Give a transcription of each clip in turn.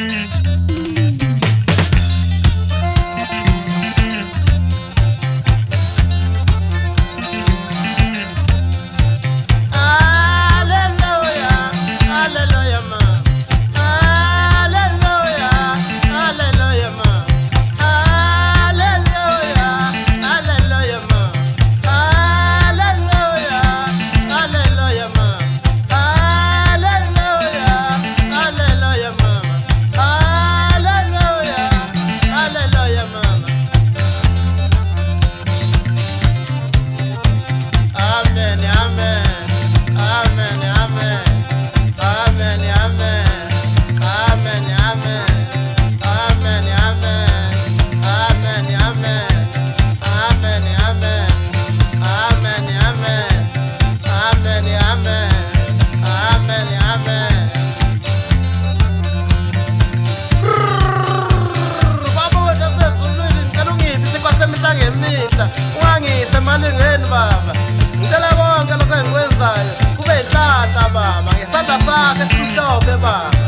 Mm-hmm. Imihla ungangise emalingeni baba. Ngicela konke lokho engikwenzayo. Kube yinhlahla baba. Ngesandla sakhe esimhlophe baba.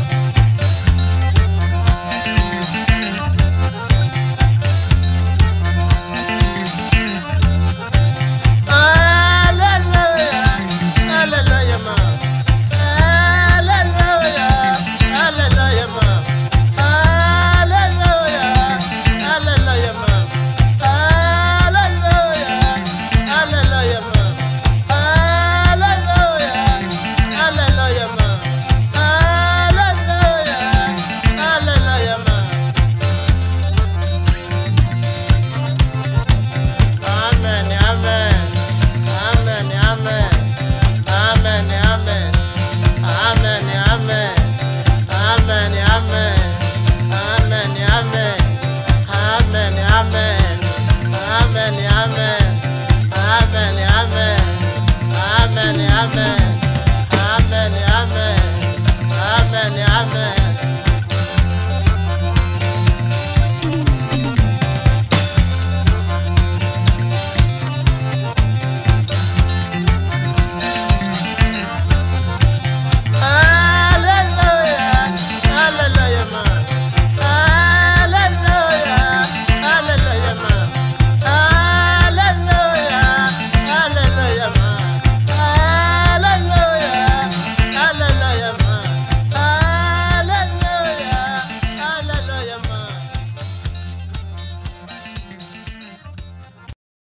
عمل يا عمل